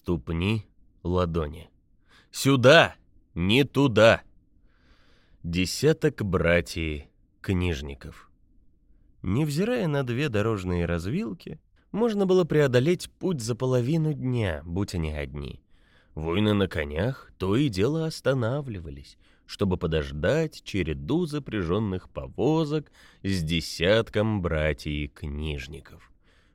Ступни, ладони. Сюда, не туда. Десяток братьев книжников. Невзирая на две дорожные развилки, можно было преодолеть путь за половину дня, будь они одни. Воины на конях то и дело останавливались, чтобы подождать череду запряженных повозок с десятком братьев-книжников.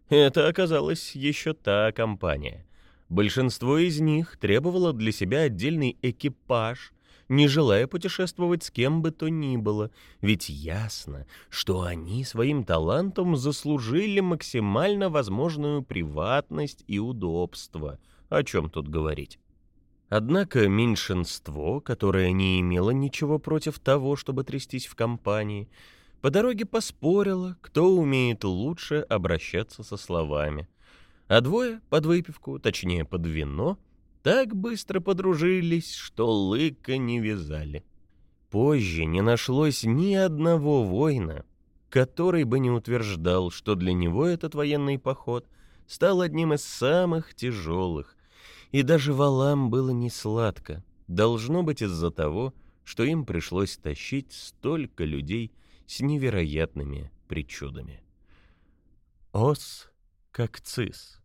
Это оказалась еще та компания. Большинство из них требовало для себя отдельный экипаж, не желая путешествовать с кем бы то ни было, ведь ясно, что они своим талантом заслужили максимально возможную приватность и удобство. О чем тут говорить? Однако меньшинство, которое не имело ничего против того, чтобы трястись в компании, по дороге поспорило, кто умеет лучше обращаться со словами. А двое под выпивку, точнее под вино, так быстро подружились, что лыка не вязали. Позже не нашлось ни одного воина, который бы не утверждал, что для него этот военный поход стал одним из самых тяжелых, и даже валам было не сладко. Должно быть из-за того, что им пришлось тащить столько людей с невероятными причудами. Ос как цис.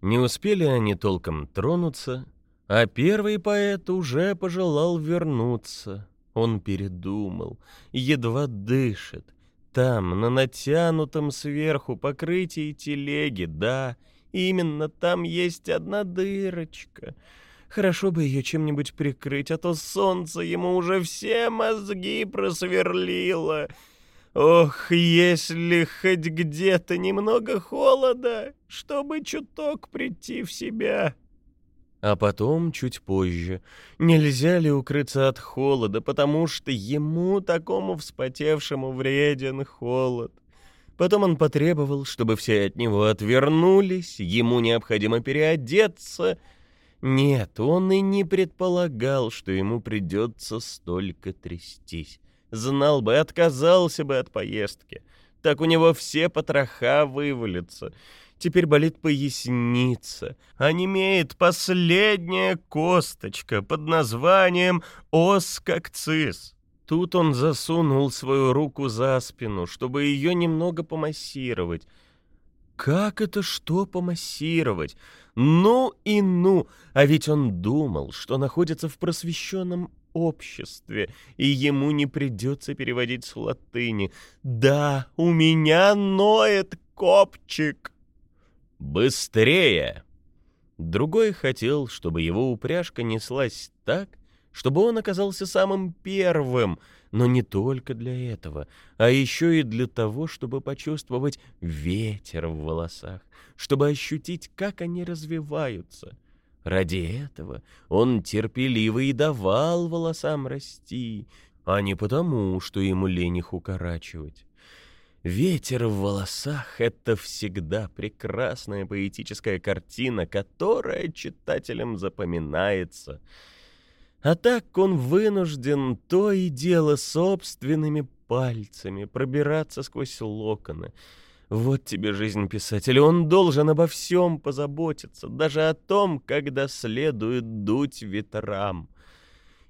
Не успели они толком тронуться, а первый поэт уже пожелал вернуться. Он передумал, едва дышит. Там, на натянутом сверху покрытии телеги, да, Именно там есть одна дырочка. Хорошо бы ее чем-нибудь прикрыть, а то солнце ему уже все мозги просверлило. Ох, если хоть где-то немного холода, чтобы чуток прийти в себя. А потом, чуть позже, нельзя ли укрыться от холода, потому что ему, такому вспотевшему, вреден холод. Потом он потребовал, чтобы все от него отвернулись, ему необходимо переодеться. Нет, он и не предполагал, что ему придется столько трястись. Знал бы, отказался бы от поездки. Так у него все потроха вывалятся. Теперь болит поясница, а немеет последняя косточка под названием оскокцис. Тут он засунул свою руку за спину, чтобы ее немного помассировать. Как это что помассировать? Ну и ну! А ведь он думал, что находится в просвещенном обществе, и ему не придется переводить с латыни. «Да, у меня ноет копчик!» «Быстрее!» Другой хотел, чтобы его упряжка неслась так, чтобы он оказался самым первым, но не только для этого, а еще и для того, чтобы почувствовать ветер в волосах, чтобы ощутить, как они развиваются. Ради этого он терпеливо и давал волосам расти, а не потому, что ему лень их укорачивать. Ветер в волосах — это всегда прекрасная поэтическая картина, которая читателям запоминается — а так он вынужден то и дело собственными пальцами пробираться сквозь локоны. Вот тебе жизнь писателя, он должен обо всем позаботиться, даже о том, когда следует дуть ветрам.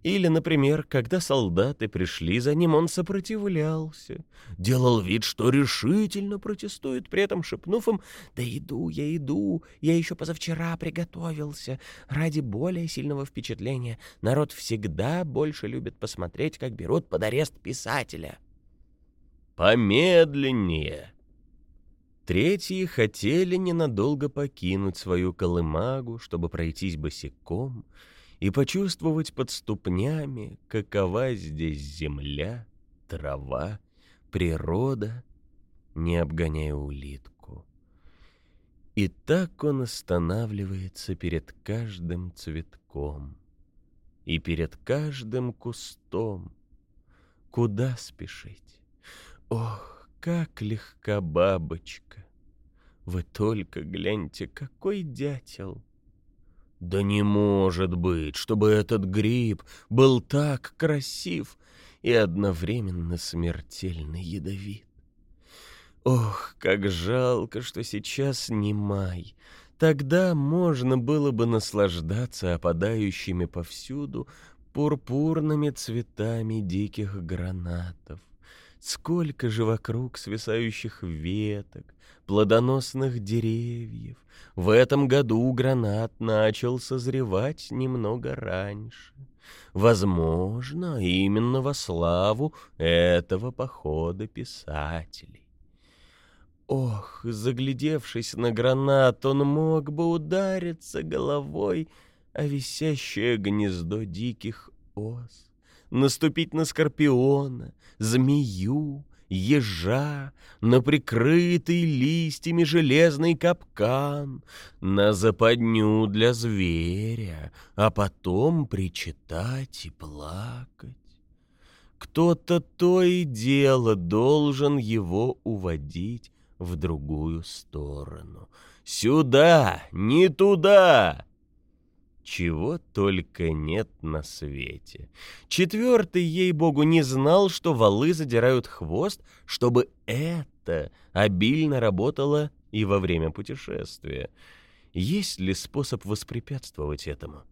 Или, например, когда солдаты пришли за ним, он сопротивлялся, делал вид, что решительно протестует, при этом шепнув им «Да иду я, иду, я еще позавчера приготовился». Ради более сильного впечатления народ всегда больше любит посмотреть, как берут под арест писателя. «Помедленнее!» Третьи хотели ненадолго покинуть свою колымагу, чтобы пройтись босиком — и почувствовать под ступнями, какова здесь земля, трава, природа, не обгоняя улитку. И так он останавливается перед каждым цветком и перед каждым кустом. Куда спешить? Ох, как легка бабочка! Вы только гляньте, какой дятел! Да не может быть, чтобы этот гриб был так красив и одновременно смертельно ядовит. Ох, как жалко, что сейчас не май. Тогда можно было бы наслаждаться опадающими повсюду пурпурными цветами диких гранатов. Сколько же вокруг свисающих веток, плодоносных деревьев. В этом году гранат начал созревать немного раньше. Возможно, именно во славу этого похода писателей. Ох, заглядевшись на гранат, он мог бы удариться головой о висящее гнездо диких ос, наступить на скорпиона, змею, ежа, на прикрытый листьями железный капкан, на западню для зверя, а потом причитать и плакать. Кто-то то и дело должен его уводить в другую сторону. Сюда, не туда! Чего только нет на свете. Четвертый, ей-богу, не знал, что валы задирают хвост, чтобы это обильно работало и во время путешествия. Есть ли способ воспрепятствовать этому?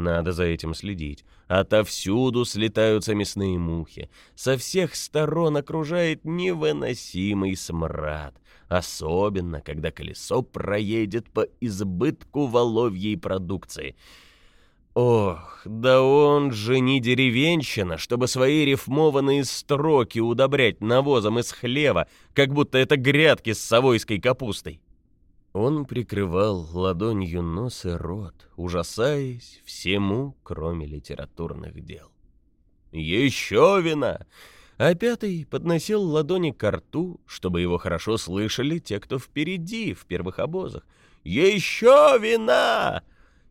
Надо за этим следить. Отовсюду слетаются мясные мухи. Со всех сторон окружает невыносимый смрад. Особенно, когда колесо проедет по избытку воловьей продукции. Ох, да он же не деревенщина, чтобы свои рифмованные строки удобрять навозом из хлева, как будто это грядки с совойской капустой. Он прикрывал ладонью нос и рот, ужасаясь всему, кроме литературных дел. «Еще вина!» А пятый подносил ладони к рту, чтобы его хорошо слышали те, кто впереди, в первых обозах. «Еще вина!»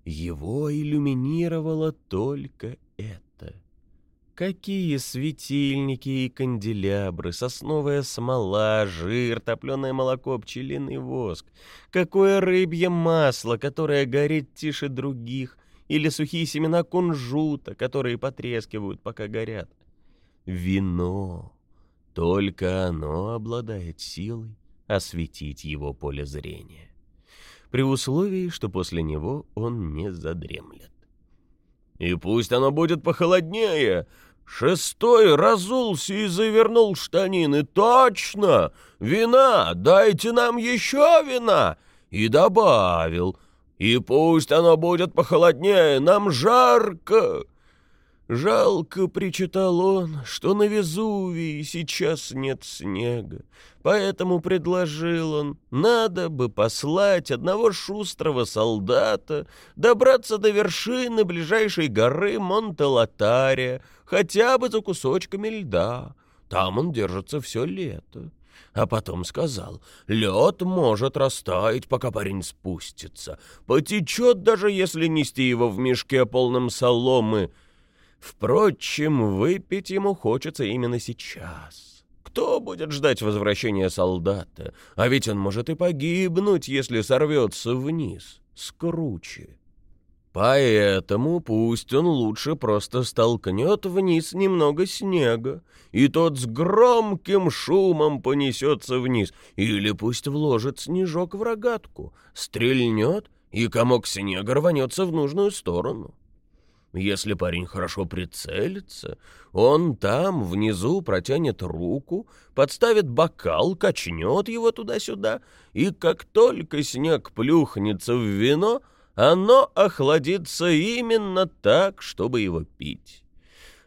Его иллюминировало только это. Какие светильники и канделябры, сосновая смола, жир, топленое молоко, пчелиный воск. Какое рыбье масло, которое горит тише других, или сухие семена кунжута, которые потрескивают, пока горят. Вино. Только оно обладает силой осветить его поле зрения. При условии, что после него он не задремлет. «И пусть оно будет похолоднее!» Шестой разулся и завернул штанины. «Точно! Вина! Дайте нам еще вина!» И добавил. «И пусть оно будет похолоднее, нам жарко!» Жалко, причитал он, что на Везувии сейчас нет снега. Поэтому предложил он, надо бы послать одного шустрого солдата добраться до вершины ближайшей горы Монтелатария, хотя бы за кусочками льда. Там он держится все лето. А потом сказал, лед может растаять, пока парень спустится. Потечет, даже если нести его в мешке полном соломы — Впрочем, выпить ему хочется именно сейчас. Кто будет ждать возвращения солдата? А ведь он может и погибнуть, если сорвется вниз, с круче. Поэтому пусть он лучше просто столкнет вниз немного снега, и тот с громким шумом понесется вниз, или пусть вложит снежок в рогатку, стрельнет, и комок снега рванется в нужную сторону. Если парень хорошо прицелится, он там, внизу, протянет руку, подставит бокал, качнет его туда-сюда, и как только снег плюхнется в вино, оно охладится именно так, чтобы его пить.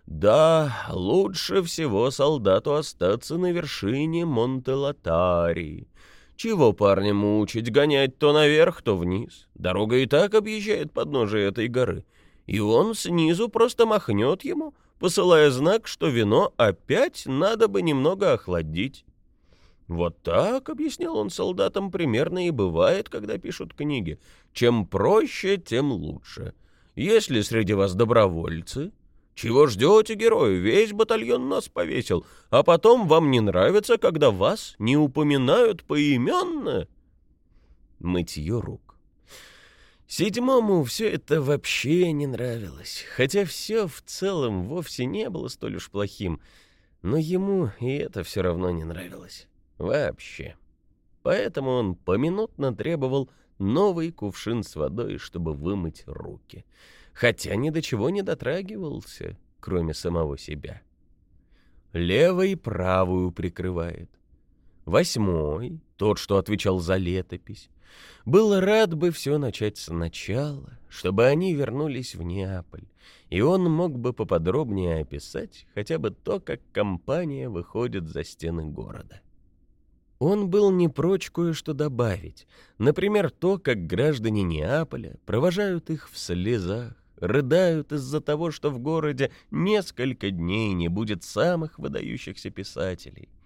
Да, лучше всего солдату остаться на вершине Монтелатарии. Чего парня мучить, гонять то наверх, то вниз? Дорога и так объезжает подножие этой горы — и он снизу просто махнет ему, посылая знак, что вино опять надо бы немного охладить. Вот так, объяснял он солдатам, примерно и бывает, когда пишут книги. Чем проще, тем лучше. Если среди вас добровольцы, чего ждете, герои? Весь батальон нас повесил, а потом вам не нравится, когда вас не упоминают поименно? Мытье рук. Седьмому все это вообще не нравилось, хотя все в целом вовсе не было столь уж плохим, но ему и это все равно не нравилось. Вообще. Поэтому он поминутно требовал новый кувшин с водой, чтобы вымыть руки. Хотя ни до чего не дотрагивался, кроме самого себя. Левой правую прикрывает. Восьмой, тот, что отвечал за летопись, был рад бы все начать сначала, чтобы они вернулись в Неаполь, и он мог бы поподробнее описать хотя бы то, как компания выходит за стены города. Он был не прочь кое-что добавить, например, то, как граждане Неаполя провожают их в слезах, рыдают из-за того, что в городе несколько дней не будет самых выдающихся писателей —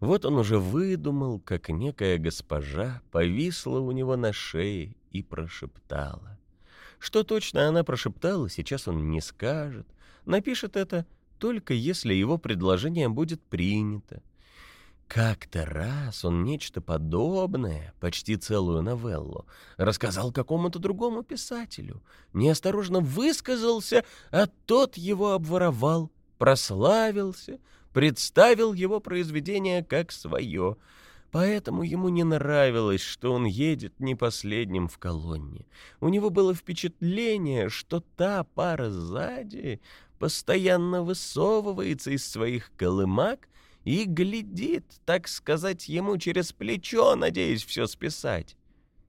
вот он уже выдумал, как некая госпожа повисла у него на шее и прошептала. Что точно она прошептала, сейчас он не скажет. Напишет это только если его предложение будет принято. Как-то раз он нечто подобное, почти целую новеллу, рассказал какому-то другому писателю, неосторожно высказался, а тот его обворовал, прославился, представил его произведение как свое, поэтому ему не нравилось, что он едет не последним в колонне. У него было впечатление, что та пара сзади постоянно высовывается из своих колымак и глядит, так сказать, ему через плечо, надеясь все списать.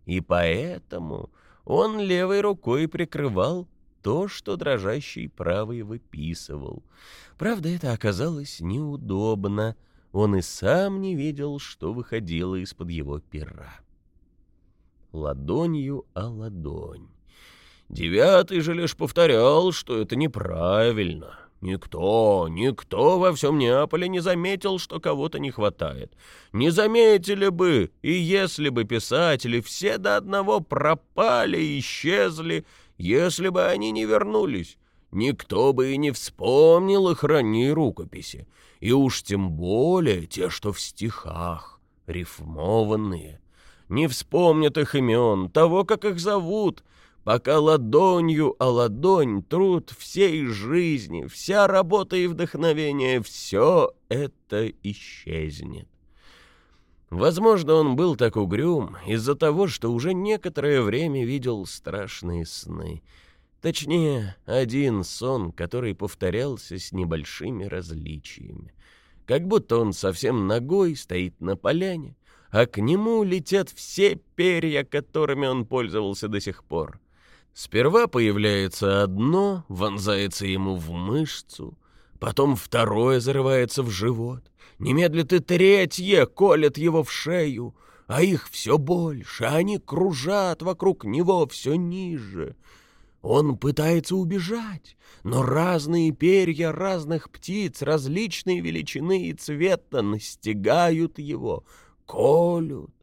И поэтому он левой рукой прикрывал то, что дрожащий правый выписывал. Правда, это оказалось неудобно. Он и сам не видел, что выходило из-под его пера. Ладонью о ладонь. Девятый же лишь повторял, что это неправильно. Никто, никто во всем Неаполе не заметил, что кого-то не хватает. Не заметили бы, и если бы писатели все до одного пропали и исчезли, если бы они не вернулись, никто бы и не вспомнил их ранние рукописи, и уж тем более те, что в стихах, рифмованные. Не вспомнят их имен, того, как их зовут, пока ладонью о ладонь труд всей жизни, вся работа и вдохновение, все это исчезнет. Возможно, он был так угрюм из-за того, что уже некоторое время видел страшные сны. Точнее, один сон, который повторялся с небольшими различиями. Как будто он совсем ногой стоит на поляне, а к нему летят все перья, которыми он пользовался до сих пор. Сперва появляется одно, вонзается ему в мышцу, потом второе зарывается в живот, Немедлит и третье колет его в шею, а их все больше, они кружат вокруг него все ниже. Он пытается убежать, но разные перья разных птиц, различные величины и цвета настигают его, колют.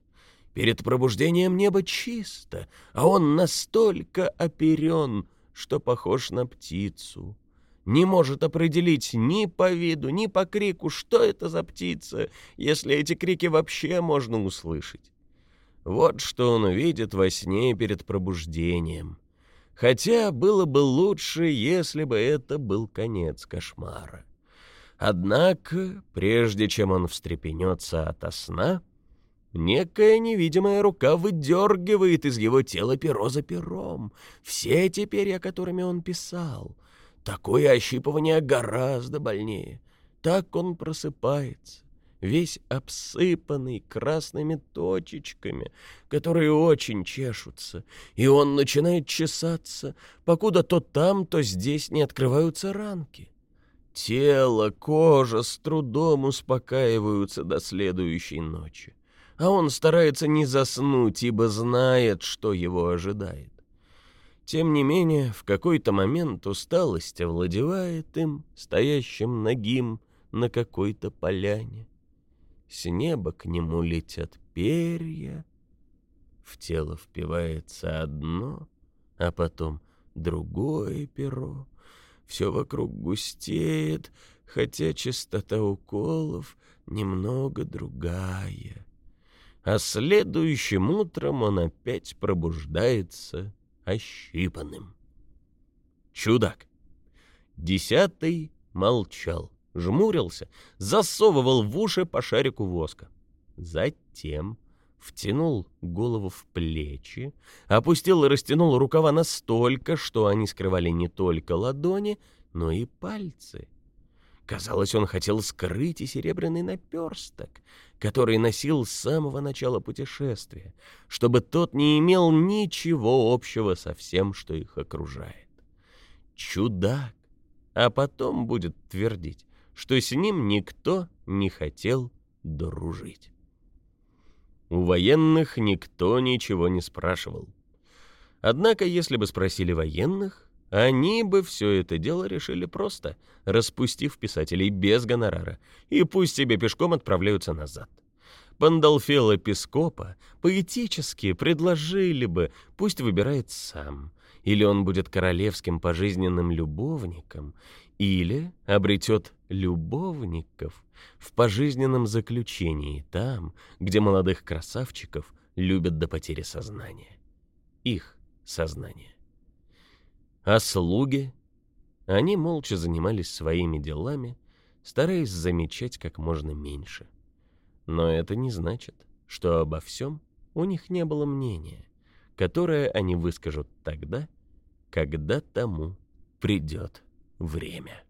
Перед пробуждением небо чисто, а он настолько оперен, что похож на птицу не может определить ни по виду, ни по крику, что это за птица, если эти крики вообще можно услышать. Вот что он увидит во сне перед пробуждением. Хотя было бы лучше, если бы это был конец кошмара. Однако, прежде чем он встрепенется ото сна, некая невидимая рука выдергивает из его тела перо за пером все те перья, которыми он писал — Такое ощипывание гораздо больнее. Так он просыпается, весь обсыпанный красными точечками, которые очень чешутся, и он начинает чесаться, покуда то там, то здесь не открываются ранки. Тело, кожа с трудом успокаиваются до следующей ночи, а он старается не заснуть, ибо знает, что его ожидает. Тем не менее, в какой-то момент усталость овладевает им, стоящим нагим на какой-то поляне. С неба к нему летят перья, в тело впивается одно, а потом другое перо. Все вокруг густеет, хотя частота уколов немного другая. А следующим утром он опять пробуждается ощипанным. Чудак. Десятый молчал, жмурился, засовывал в уши по шарику воска. Затем втянул голову в плечи, опустил и растянул рукава настолько, что они скрывали не только ладони, но и пальцы. Казалось, он хотел скрыть и серебряный наперсток, который носил с самого начала путешествия, чтобы тот не имел ничего общего со всем, что их окружает. Чудак! А потом будет твердить, что с ним никто не хотел дружить. У военных никто ничего не спрашивал. Однако, если бы спросили военных, они бы все это дело решили просто, распустив писателей без гонорара, и пусть себе пешком отправляются назад. Пандалфела Пископа поэтически предложили бы, пусть выбирает сам, или он будет королевским пожизненным любовником, или обретет любовников в пожизненном заключении там, где молодых красавчиков любят до потери сознания. Их сознание. А слуги? Они молча занимались своими делами, стараясь замечать как можно меньше. Но это не значит, что обо всем у них не было мнения, которое они выскажут тогда, когда тому придет время.